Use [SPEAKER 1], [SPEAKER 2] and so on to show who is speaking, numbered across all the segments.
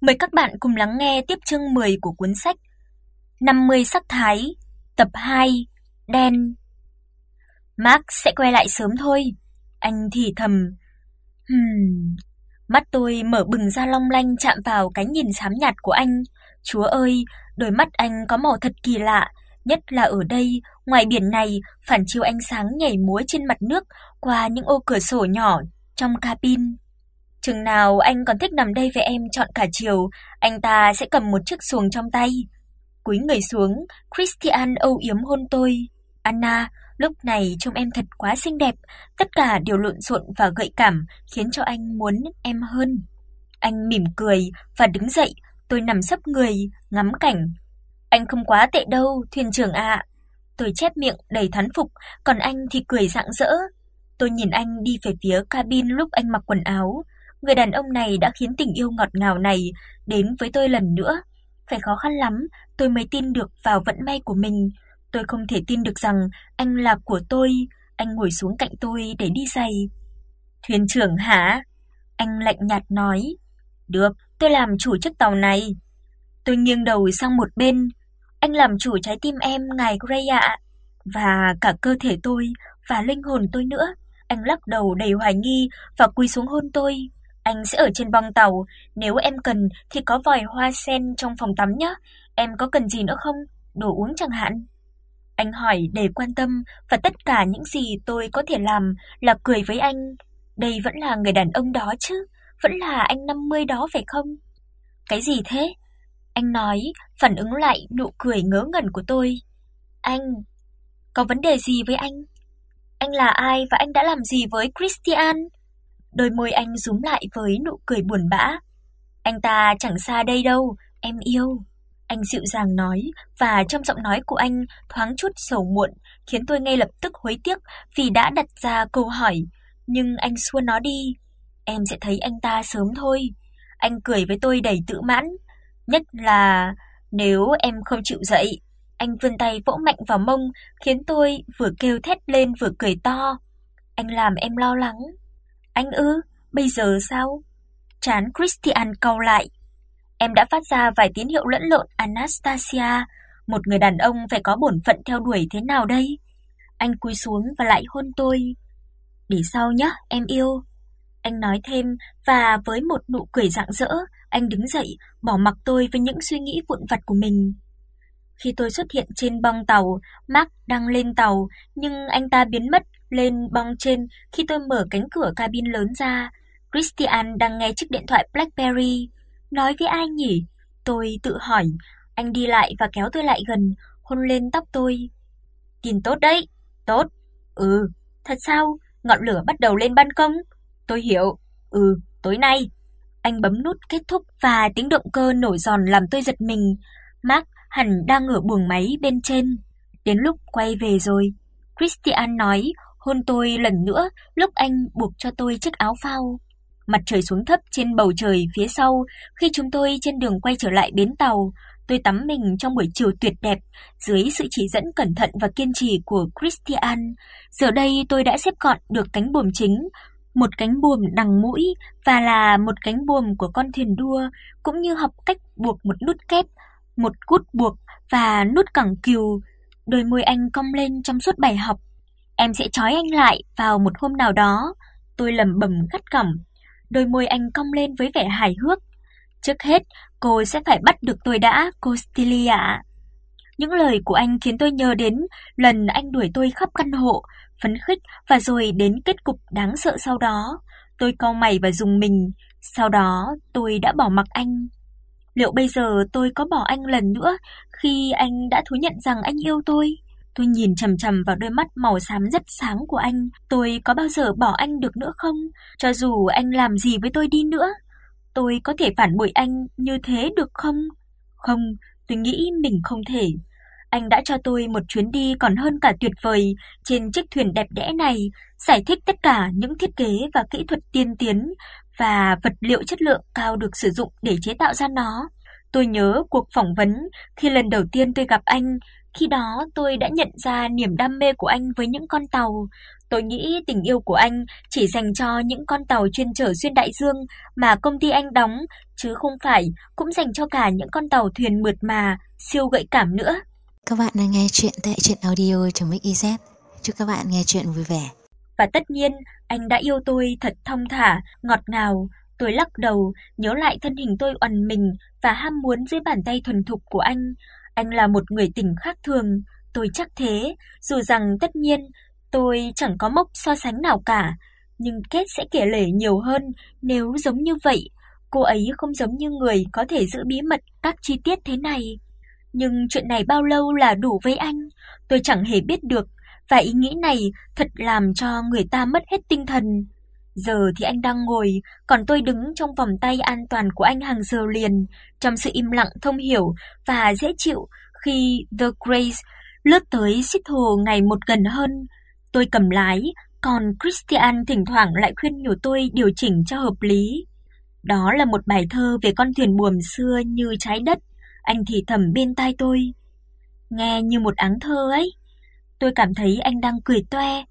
[SPEAKER 1] Mời các bạn cùng lắng nghe tiếp chương 10 của cuốn sách 50 sắc thái, tập 2, đen. Mark sẽ quay lại sớm thôi, anh thì thầm. Hừm. Mắt tôi mở bừng ra long lanh chạm vào cái nhìn xám nhạt của anh. Chúa ơi, đôi mắt anh có màu thật kỳ lạ, nhất là ở đây, ngoài biển này, phản chiếu ánh sáng nhảy múa trên mặt nước qua những ô cửa sổ nhỏ trong cabin. Chừng nào anh còn thích nằm đây với em chọn cả chiều, anh ta sẽ cầm một chiếc xuồng trong tay. Cúi người xuống, Christian âu yếm hôn tôi. Anna, lúc này trông em thật quá xinh đẹp, tất cả đều lộn xộn và gợi cảm, khiến cho anh muốn em hơn. Anh mỉm cười và đứng dậy, tôi nằm sấp người, ngắm cảnh. Anh không quá tệ đâu, thuyền trưởng ạ. Tôi chép miệng đầy thán phục, còn anh thì cười rạng rỡ. Tôi nhìn anh đi về phía cabin lúc anh mặc quần áo, người đàn ông này đã khiến tình yêu ngọt ngào này đến với tôi lần nữa. Phải khó khăn lắm tôi mới tin được vào vận may của mình. Tôi không thể tin được rằng anh là của tôi. Anh ngồi xuống cạnh tôi để đi giày. "Thuyền trưởng hả?" Anh lạnh nhạt nói. "Được, tôi làm chủ chiếc tàu này." Tôi nghiêng đầu sang một bên. "Anh làm chủ trái tim em, ngài Gray ạ." Và cả cơ thể tôi và linh hồn tôi nữa. Anh lắc đầu đầy hoài nghi và quỳ xuống hôn tôi. Anh sẽ ở trên bong tàu, nếu em cần thì có vòi hoa sen trong phòng tắm nhé. Em có cần gì nữa không? Đồ uống chẳng hạn." Anh hỏi để quan tâm và tất cả những gì tôi có thể làm là cười với anh. Đây vẫn là người đàn ông đó chứ, vẫn là anh 50 đó phải không? Cái gì thế? Anh nói, phản ứng lại nụ cười ngớ ngẩn của tôi. Anh có vấn đề gì với anh? Anh là ai và anh đã làm gì với Christian? Đôi môi anh rúm lại với nụ cười buồn bã. Anh ta chẳng xa đây đâu, em yêu. Anh dịu dàng nói và trong giọng nói của anh thoáng chút sầu muộn, khiến tôi ngay lập tức hối tiếc vì đã đặt ra câu hỏi, nhưng anh xua nó đi. Em sẽ thấy anh ta sớm thôi. Anh cười với tôi đầy tự mãn, nhất là nếu em không chịu dậy. Anh vươn tay vỗ mạnh vào mông, khiến tôi vừa kêu thét lên vừa cười to. Anh làm em lo lắng. Anh ư? Bây giờ sao? Chán Christian cau lại. Em đã phát ra vài tín hiệu lẫn lộn Anastasia, một người đàn ông phải có bổn phận theo đuổi thế nào đây? Anh cúi xuống và lại hôn tôi. "Để sau nhé, em yêu." Anh nói thêm và với một nụ cười rạng rỡ, anh đứng dậy, bỏ mặc tôi với những suy nghĩ vụn vặt của mình. Khi tôi xuất hiện trên bong tàu, Mark đang lên tàu, nhưng anh ta biến mất lên bong trên khi tôi mở cánh cửa cabin lớn ra. Christian đang nghe chiếc điện thoại BlackBerry. Nói với ai nhỉ? Tôi tự hỏi. Anh đi lại và kéo tôi lại gần, hôn lên tóc tôi. Tin tốt đấy. Tốt. Ừ, thật sao? Ngọn lửa bắt đầu lên ban công. Tôi hiểu. Ừ, tối nay. Anh bấm nút kết thúc và tiếng động cơ nổi giòn làm tôi giật mình. Mark hẳn đang ở buồng máy bên trên. Đến lúc quay về rồi. Christian nói, hôn tôi lần nữa lúc anh buộc cho tôi chiếc áo phao. Mặt trời xuống thấp trên bầu trời phía sau, khi chúng tôi trên đường quay trở lại bến tàu, tôi tắm mình trong buổi chiều tuyệt đẹp dưới sự chỉ dẫn cẩn thận và kiên trì của Christian. Giờ đây tôi đã xếp gọn được cánh buồm chính, một cánh buồm đằng mũi và là một cánh buồm của con thuyền đua, cũng như học cách buộc một nút kép, một cút buộc và nút cẳng cừu. Đôi môi anh cong lên trong suốt bài học. Em sẽ trói anh lại vào một hôm nào đó, tôi lẩm bẩm gắt gỏng. Đôi môi anh cong lên với vẻ hài hước. Trước hết, cô sẽ phải bắt được tôi đã, Costilia. Những lời của anh khiến tôi nhớ đến lần anh đuổi tôi khắp căn hộ, phấn khích và rồi đến kết cục đáng sợ sau đó. Tôi cau mày và dùng mình, sau đó tôi đã bỏ mặc anh. Liệu bây giờ tôi có bỏ anh lần nữa khi anh đã thú nhận rằng anh yêu tôi? Tôi nhìn chằm chằm vào đôi mắt màu xám rất sáng của anh, tôi có bao giờ bỏ anh được nữa không? Cho dù anh làm gì với tôi đi nữa, tôi có thể phản bội anh như thế được không? Không, tôi nghĩ mình không thể. Anh đã cho tôi một chuyến đi còn hơn cả tuyệt vời trên chiếc thuyền đẹp đẽ này, giải thích tất cả những thiết kế và kỹ thuật tiên tiến và vật liệu chất lượng cao được sử dụng để chế tạo ra nó. Tôi nhớ cuộc phỏng vấn khi lần đầu tiên tôi gặp anh, khi đó tôi đã nhận ra niềm đam mê của anh với những con tàu. Tôi nghĩ tình yêu của anh chỉ dành cho những con tàu chuyên chở xuyên đại dương mà công ty anh đóng, chứ không phải cũng dành cho cả những con tàu thuyền mượt mà, siêu gợi cảm nữa.
[SPEAKER 2] Các bạn đang nghe chuyện tại truyện audio.mix.iz. Chúc các bạn nghe chuyện vui vẻ.
[SPEAKER 1] Và tất nhiên, anh đã yêu tôi thật thông thả, ngọt ngào. Tôi lắc đầu, nhớ lại thân hình tôi oằn mình và ham muốn dưới bàn tay thuần thục của anh. Anh là một người tình khác thường, tôi chắc thế, dù rằng tất nhiên tôi chẳng có mốc so sánh nào cả, nhưng kết sẽ kể lể nhiều hơn nếu giống như vậy. Cô ấy không giống như người có thể giữ bí mật các chi tiết thế này. Nhưng chuyện này bao lâu là đủ với anh, tôi chẳng hề biết được và ý nghĩ này thật làm cho người ta mất hết tinh thần. Giờ thì anh đang ngồi, còn tôi đứng trong vòng tay an toàn của anh hàng giờ liền, trong sự im lặng thông hiểu và dễ chịu khi The Grace lướt tới xích hồ ngày một gần hơn. Tôi cầm lái, còn Christian thỉnh thoảng lại khuyên nhủ tôi điều chỉnh cho hợp lý. Đó là một bài thơ về con thuyền buồm xưa như trái đất, anh thì thầm bên tai tôi. Nghe như một áng thơ ấy. Tôi cảm thấy anh đang cười toe.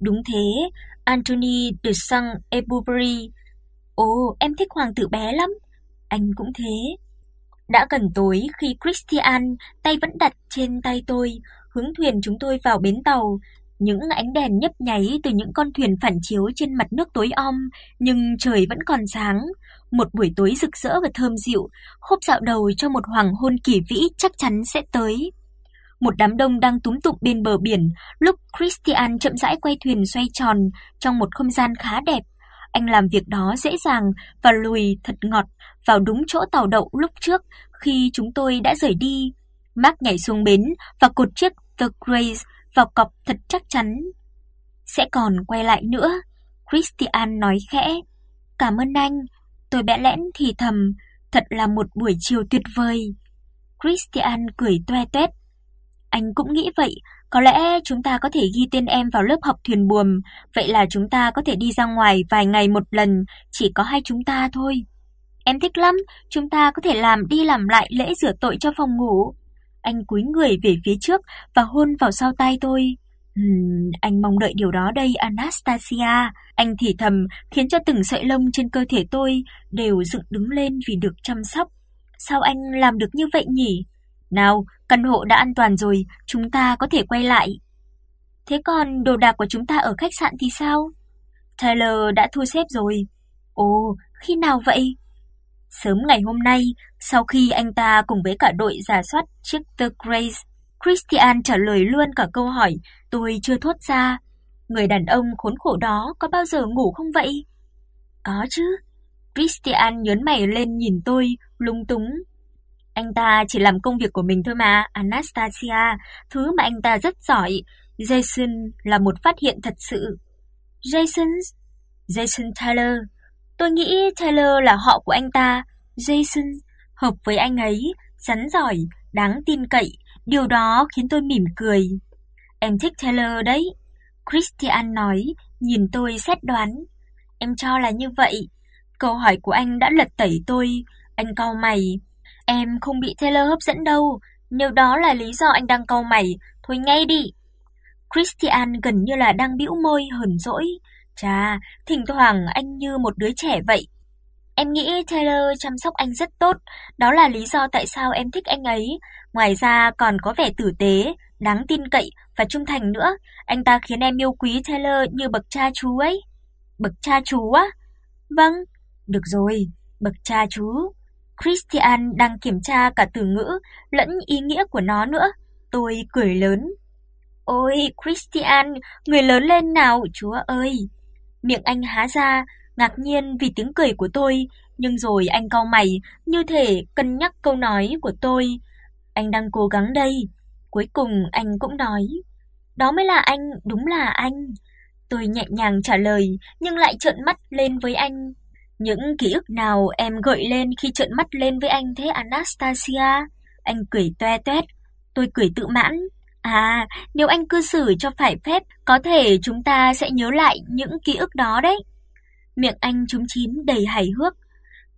[SPEAKER 1] Đúng thế, Anthony de Saint-Exupéry. Ồ, em thích hoàng tử bé lắm. Anh cũng thế. Đã gần tối khi Christian tay vẫn đặt trên tay tôi, hướng thuyền chúng tôi vào bến tàu. Những ánh đèn nhấp nháy từ những con thuyền phản chiếu trên mặt nước tối om, nhưng trời vẫn còn sáng. Một buổi tối rực rỡ và thơm dịu, khúc dạo đầu cho một hoàng hôn kỳ vĩ chắc chắn sẽ tới một đám đông đang túm tụm bên bờ biển, lúc Christian chậm rãi quay thuyền xoay tròn trong một không gian khá đẹp. Anh làm việc đó dễ dàng và lùi thật ngọt vào đúng chỗ tàu đậu lúc trước khi chúng tôi đã rời đi. Mark nhảy xuống bến và cột chiếc The Grace vào cọc thật chắc chắn. Sẽ còn quay lại nữa, Christian nói khẽ. Cảm ơn anh, tôi bẽ lẽn thì thầm, thật là một buổi chiều tuyệt vời. Christian cười toe toét anh cũng nghĩ vậy, có lẽ chúng ta có thể ghi tên em vào lớp học thuyền buồm, vậy là chúng ta có thể đi ra ngoài vài ngày một lần, chỉ có hai chúng ta thôi. Em thích lắm, chúng ta có thể làm đi làm lại lễ rửa tội cho phòng ngủ. Anh cúi người về phía trước và hôn vào sau tai tôi. Ừm, anh mong đợi điều đó đây Anastasia, anh thì thầm khiến cho từng sợi lông trên cơ thể tôi đều dựng đứng lên vì được chăm sóc. Sao anh làm được như vậy nhỉ? Nào, căn hộ đã an toàn rồi, chúng ta có thể quay lại. Thế còn đồ đạc của chúng ta ở khách sạn thì sao? Taylor đã thu xếp rồi. Ồ, khi nào vậy? Sớm ngày hôm nay, sau khi anh ta cùng với cả đội giả soát chiếc The Grace, Christian trả lời luôn cả câu hỏi tôi chưa thốt ra. Người đàn ông khốn khổ đó có bao giờ ngủ không vậy? Có chứ. Christian nhớn mày lên nhìn tôi, lung túng. Anh ta chỉ làm công việc của mình thôi mà, Anastasia, thứ mà anh ta rất giỏi. Jason là một phát hiện thật sự. Jason? Jason Taylor. Tôi nghĩ Taylor là họ của anh ta. Jason hợp với anh ấy, rắn giỏi, đáng tin cậy, điều đó khiến tôi mỉm cười. Em thích Taylor đấy, Christian nói, nhìn tôi xét đoán. Em cho là như vậy. Câu hỏi của anh đã lật tẩy tôi, anh cau mày. Em không bị Taylor hấp dẫn đâu, nếu đó là lý do anh đang cau mày, thôi ngay đi. Christian gần như là đang bĩu môi hờn dỗi. Chà, thỉnh thoảng anh như một đứa trẻ vậy. Em nghĩ Taylor chăm sóc anh rất tốt, đó là lý do tại sao em thích anh ấy. Ngoài ra còn có vẻ tử tế, đáng tin cậy và trung thành nữa. Anh ta khiến em yêu quý Taylor như bậc cha chú ấy. Bậc cha chú á? Vâng, được rồi, bậc cha chú. Christian đang kiểm tra cả từ ngữ lẫn ý nghĩa của nó nữa. Tôi cười lớn. Ôi, Christian, người lớn lên nào, chúa ơi. Miệng anh há ra, ngạc nhiên vì tiếng cười của tôi, nhưng rồi anh cau mày, như thể cân nhắc câu nói của tôi. Anh đang cố gắng đây. Cuối cùng anh cũng nói, đó mới là anh, đúng là anh. Tôi nhẹ nhàng trả lời, nhưng lại trợn mắt lên với anh. Những ký ức nào em gợi lên khi trợn mắt lên với anh thế Anastasia? Anh cười toe toét, tôi cười tự mãn. À, nếu anh cư xử cho phải phép, có thể chúng ta sẽ nhớ lại những ký ức đó đấy. Miệng anh trúng chín đầy hài hước.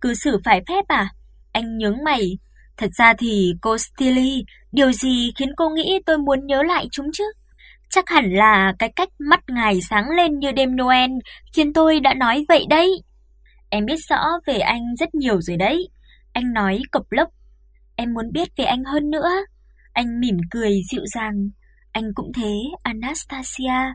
[SPEAKER 1] Cư xử phải phép à? Anh nhướng mày. Thật ra thì cô Steely, điều gì khiến cô nghĩ tôi muốn nhớ lại chúng chứ? Chắc hẳn là cái cách mắt ngài sáng lên như đêm Noel khiến tôi đã nói vậy đấy. Em biết rõ về anh rất nhiều rồi đấy. Anh nói cộc lốc. Em muốn biết về anh hơn nữa. Anh mỉm cười dịu dàng. Anh cũng thế, Anastasia.